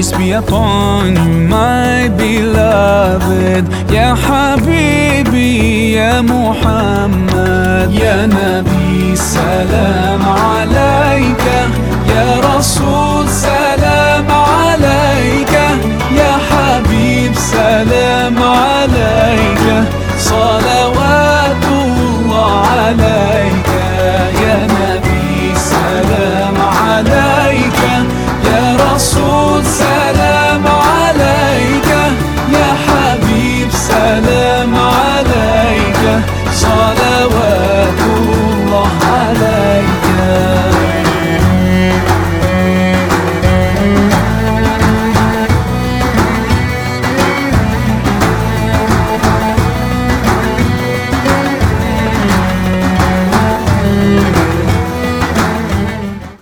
peace be upon you my beloved. يا حبيبي يا محمد يا نبي سلام عليك يا رسول سلام عليك يا حبيب سلام عليك صلاة